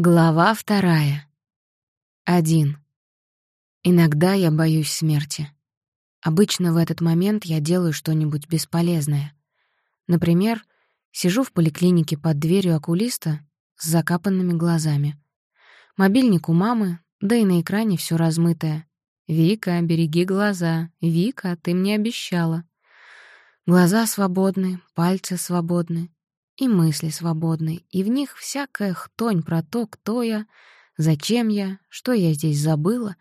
Глава вторая. Один. Иногда я боюсь смерти. Обычно в этот момент я делаю что-нибудь бесполезное. Например, сижу в поликлинике под дверью окулиста с закапанными глазами. Мобильник у мамы, да и на экране все размытое. «Вика, береги глаза. Вика, ты мне обещала». Глаза свободны, пальцы свободны и мысли свободны, и в них всякая хтонь про то, кто я, зачем я, что я здесь забыла,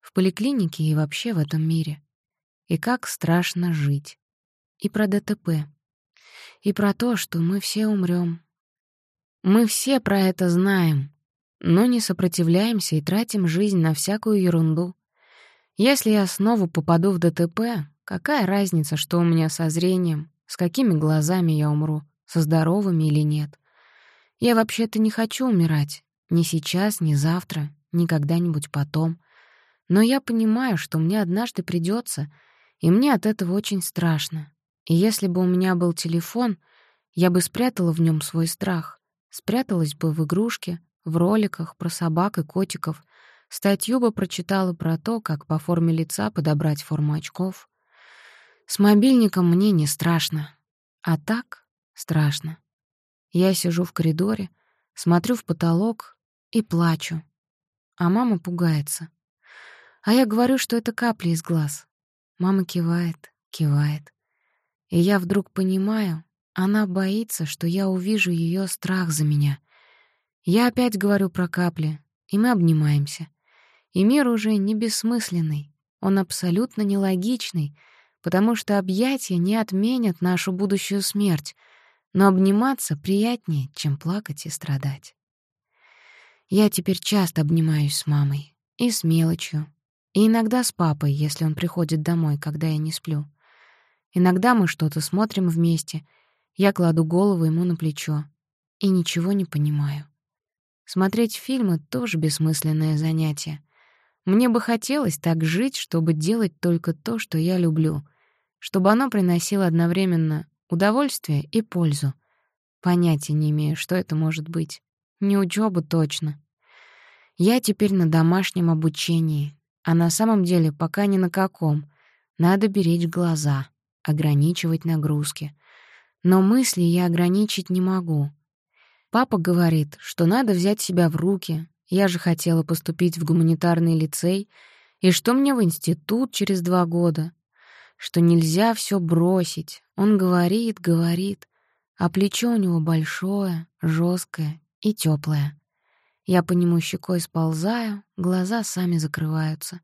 в поликлинике и вообще в этом мире. И как страшно жить. И про ДТП. И про то, что мы все умрем. Мы все про это знаем, но не сопротивляемся и тратим жизнь на всякую ерунду. Если я снова попаду в ДТП, какая разница, что у меня со зрением, с какими глазами я умру — со здоровыми или нет. Я вообще-то не хочу умирать. Ни сейчас, ни завтра, ни когда-нибудь потом. Но я понимаю, что мне однажды придется, и мне от этого очень страшно. И если бы у меня был телефон, я бы спрятала в нем свой страх. Спряталась бы в игрушке, в роликах про собак и котиков. Статью бы прочитала про то, как по форме лица подобрать форму очков. С мобильником мне не страшно. А так Страшно. Я сижу в коридоре, смотрю в потолок и плачу. А мама пугается. А я говорю, что это капли из глаз. Мама кивает, кивает. И я вдруг понимаю, она боится, что я увижу ее страх за меня. Я опять говорю про капли, и мы обнимаемся. И мир уже не бессмысленный, он абсолютно нелогичный, потому что объятия не отменят нашу будущую смерть — но обниматься приятнее, чем плакать и страдать. Я теперь часто обнимаюсь с мамой, и с мелочью, и иногда с папой, если он приходит домой, когда я не сплю. Иногда мы что-то смотрим вместе, я кладу голову ему на плечо и ничего не понимаю. Смотреть фильмы — тоже бессмысленное занятие. Мне бы хотелось так жить, чтобы делать только то, что я люблю, чтобы оно приносило одновременно удовольствие и пользу. Понятия не имею, что это может быть. Не учёба точно. Я теперь на домашнем обучении, а на самом деле пока ни на каком. Надо беречь глаза, ограничивать нагрузки. Но мысли я ограничить не могу. Папа говорит, что надо взять себя в руки. Я же хотела поступить в гуманитарный лицей, и что мне в институт через два года что нельзя все бросить. Он говорит, говорит, а плечо у него большое, жесткое и теплое. Я по нему щекой сползаю, глаза сами закрываются.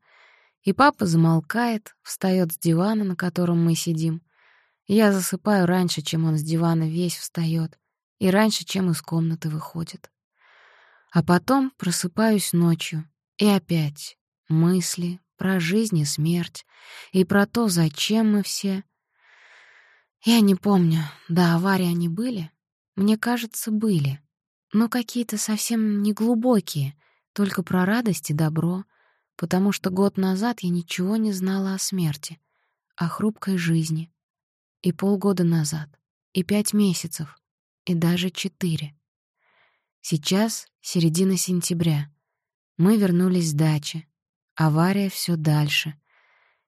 И папа замолкает, встает с дивана, на котором мы сидим. Я засыпаю раньше, чем он с дивана весь встает, и раньше, чем из комнаты выходит. А потом просыпаюсь ночью, и опять мысли, про жизнь и смерть, и про то, зачем мы все. Я не помню, до аварии они были? Мне кажется, были. Но какие-то совсем неглубокие, только про радость и добро, потому что год назад я ничего не знала о смерти, о хрупкой жизни. И полгода назад, и пять месяцев, и даже четыре. Сейчас середина сентября. Мы вернулись с дачи, Авария все дальше.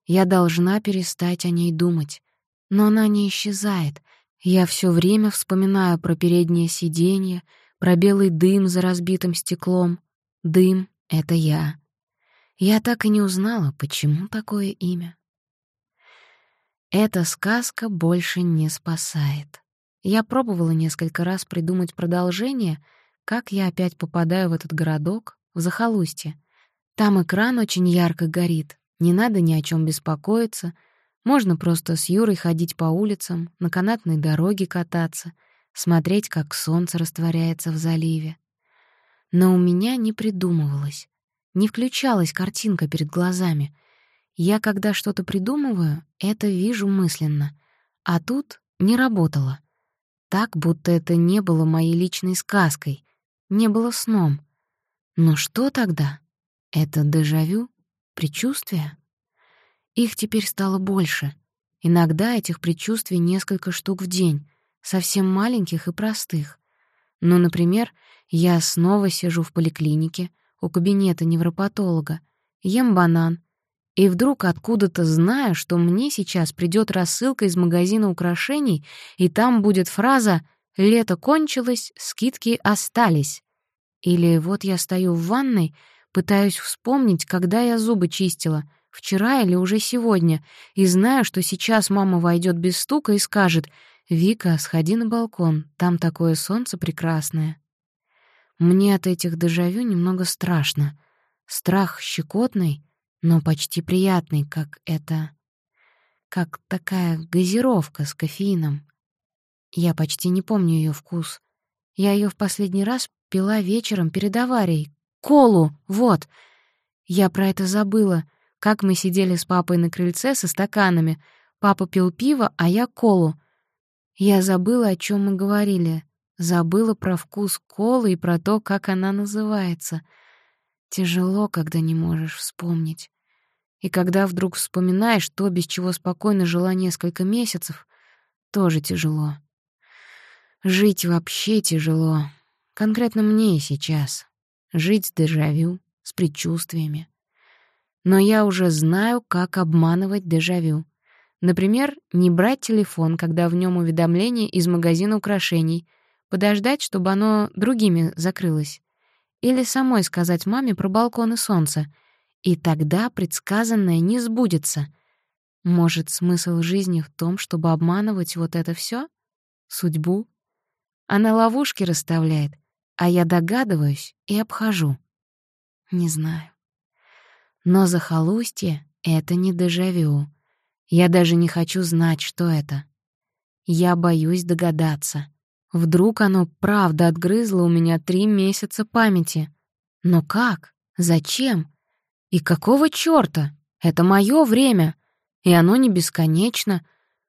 Я должна перестать о ней думать. Но она не исчезает. Я все время вспоминаю про переднее сиденье, про белый дым за разбитым стеклом. Дым — это я. Я так и не узнала, почему такое имя. Эта сказка больше не спасает. Я пробовала несколько раз придумать продолжение, как я опять попадаю в этот городок, в захолустье. Там экран очень ярко горит, не надо ни о чем беспокоиться, можно просто с Юрой ходить по улицам, на канатной дороге кататься, смотреть, как солнце растворяется в заливе. Но у меня не придумывалось, не включалась картинка перед глазами. Я, когда что-то придумываю, это вижу мысленно, а тут не работало. Так, будто это не было моей личной сказкой, не было сном. Но что тогда? Это дежавю? Предчувствие? Их теперь стало больше. Иногда этих предчувствий несколько штук в день, совсем маленьких и простых. Ну, например, я снова сижу в поликлинике у кабинета невропатолога, ем банан, и вдруг откуда-то знаю, что мне сейчас придет рассылка из магазина украшений, и там будет фраза «Лето кончилось, скидки остались». Или вот я стою в ванной, пытаюсь вспомнить, когда я зубы чистила, вчера или уже сегодня, и знаю, что сейчас мама войдет без стука и скажет «Вика, сходи на балкон, там такое солнце прекрасное». Мне от этих дежавю немного страшно. Страх щекотный, но почти приятный, как это... как такая газировка с кофеином. Я почти не помню ее вкус. Я ее в последний раз пила вечером перед аварией. Колу, вот. Я про это забыла, как мы сидели с папой на крыльце со стаканами. Папа пил пиво, а я колу. Я забыла, о чем мы говорили. Забыла про вкус колы и про то, как она называется. Тяжело, когда не можешь вспомнить. И когда вдруг вспоминаешь то, без чего спокойно жила несколько месяцев, тоже тяжело. Жить вообще тяжело. Конкретно мне и сейчас. Жить с дежавю, с предчувствиями. Но я уже знаю, как обманывать дежавю. Например, не брать телефон, когда в нем уведомление из магазина украшений, подождать, чтобы оно другими закрылось. Или самой сказать маме про балкон и солнце — и тогда предсказанное не сбудется. Может, смысл жизни в том, чтобы обманывать вот это все? Судьбу? Она ловушки расставляет, а я догадываюсь и обхожу. Не знаю. Но захолустье — это не дежавю. Я даже не хочу знать, что это. Я боюсь догадаться. Вдруг оно правда отгрызло у меня три месяца памяти. Но как? Зачем? И какого чёрта? Это моё время, и оно не бесконечно.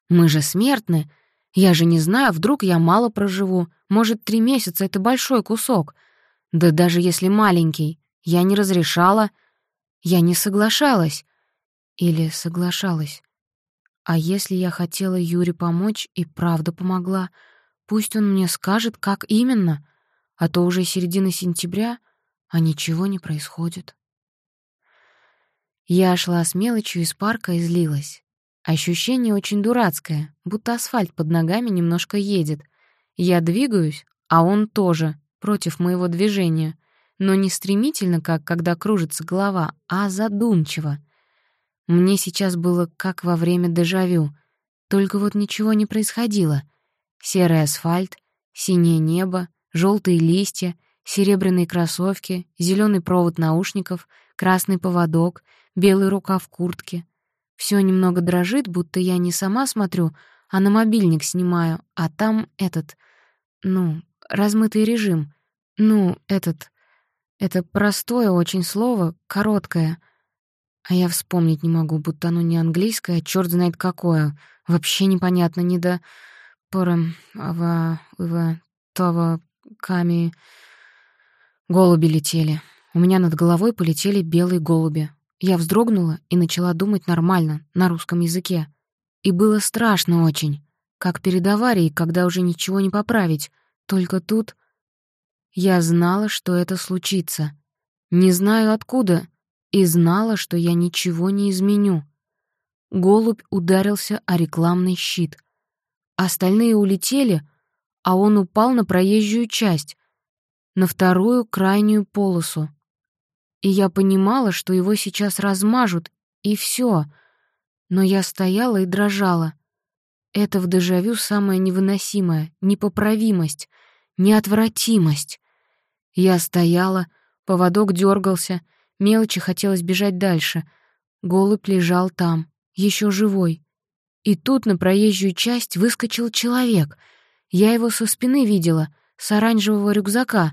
Мы же смертны. Я же не знаю, вдруг я мало проживу. Может, три месяца — это большой кусок. Да даже если маленький. Я не разрешала. Я не соглашалась. Или соглашалась. А если я хотела Юре помочь и правда помогла, пусть он мне скажет, как именно, а то уже середина сентября, а ничего не происходит. Я шла с мелочью из парка и злилась. Ощущение очень дурацкое, будто асфальт под ногами немножко едет. Я двигаюсь, а он тоже, против моего движения, но не стремительно, как когда кружится голова, а задумчиво. Мне сейчас было как во время дежавю, только вот ничего не происходило. Серый асфальт, синее небо, желтые листья, серебряные кроссовки, зеленый провод наушников, красный поводок, белый рукав куртки. Все немного дрожит, будто я не сама смотрю, а на мобильник снимаю, а там этот, ну, размытый режим. Ну, этот... Это простое очень слово, короткое. А я вспомнить не могу, будто оно не английское, а чёрт знает какое. Вообще непонятно, не до... Пором... Ава... Ива... Това... Ками... Голуби летели. У меня над головой полетели белые голуби. Я вздрогнула и начала думать нормально, на русском языке. И было страшно очень, как перед аварией, когда уже ничего не поправить. Только тут я знала, что это случится. Не знаю откуда, и знала, что я ничего не изменю. Голубь ударился о рекламный щит. Остальные улетели, а он упал на проезжую часть, на вторую крайнюю полосу и я понимала, что его сейчас размажут, и все. Но я стояла и дрожала. Это в дежавю самое невыносимое, непоправимость, неотвратимость. Я стояла, поводок дергался, мелочи хотелось бежать дальше. Голубь лежал там, еще живой. И тут на проезжую часть выскочил человек. Я его со спины видела, с оранжевого рюкзака.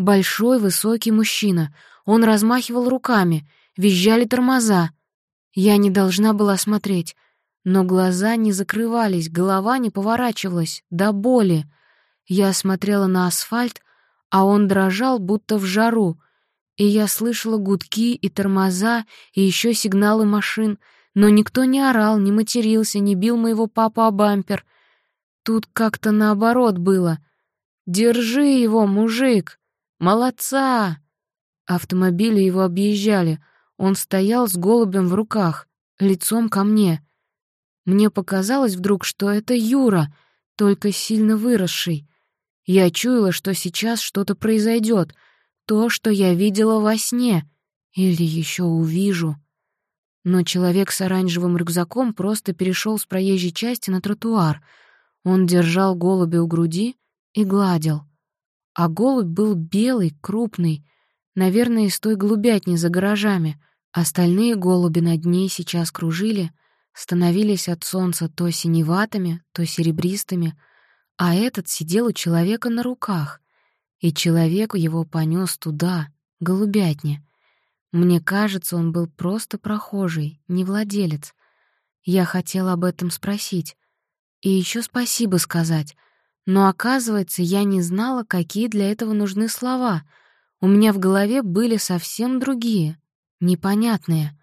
Большой, высокий мужчина — он размахивал руками, визжали тормоза. Я не должна была смотреть, но глаза не закрывались, голова не поворачивалась, до боли. Я смотрела на асфальт, а он дрожал, будто в жару, и я слышала гудки и тормоза, и еще сигналы машин, но никто не орал, не матерился, не бил моего папу о бампер. Тут как-то наоборот было. «Держи его, мужик! Молодца!» Автомобили его объезжали. Он стоял с голубем в руках, лицом ко мне. Мне показалось вдруг, что это Юра, только сильно выросший. Я чуяла, что сейчас что-то произойдет, то, что я видела во сне, или еще увижу. Но человек с оранжевым рюкзаком просто перешел с проезжей части на тротуар. Он держал голубя у груди и гладил. А голубь был белый, крупный, наверное, из той голубятни за гаражами. Остальные голуби над ней сейчас кружили, становились от солнца то синеватыми, то серебристыми, а этот сидел у человека на руках, и человек его понес туда, голубятне. Мне кажется, он был просто прохожий, не владелец. Я хотела об этом спросить. И еще спасибо сказать. Но, оказывается, я не знала, какие для этого нужны слова. У меня в голове были совсем другие, непонятные.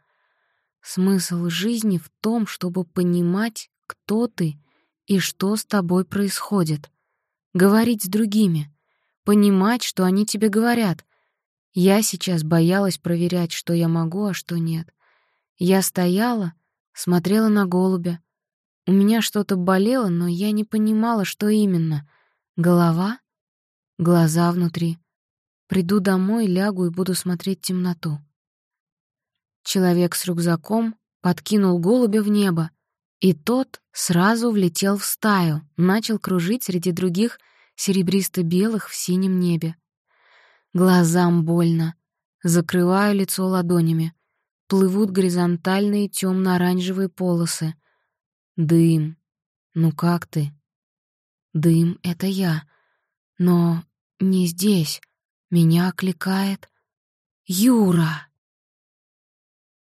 Смысл жизни в том, чтобы понимать, кто ты и что с тобой происходит. Говорить с другими, понимать, что они тебе говорят, я сейчас боялась проверять, что я могу, а что нет. Я стояла, смотрела на голубя. У меня что-то болело, но я не понимала, что именно. Голова? Глаза внутри. Приду домой, лягу и буду смотреть темноту. Человек с рюкзаком подкинул голубя в небо, и тот сразу влетел в стаю, начал кружить среди других серебристо-белых в синем небе. Глазам больно. Закрываю лицо ладонями. Плывут горизонтальные темно-оранжевые полосы. Дым. Ну как ты? Дым — это я. Но не здесь. Меня окликает Юра.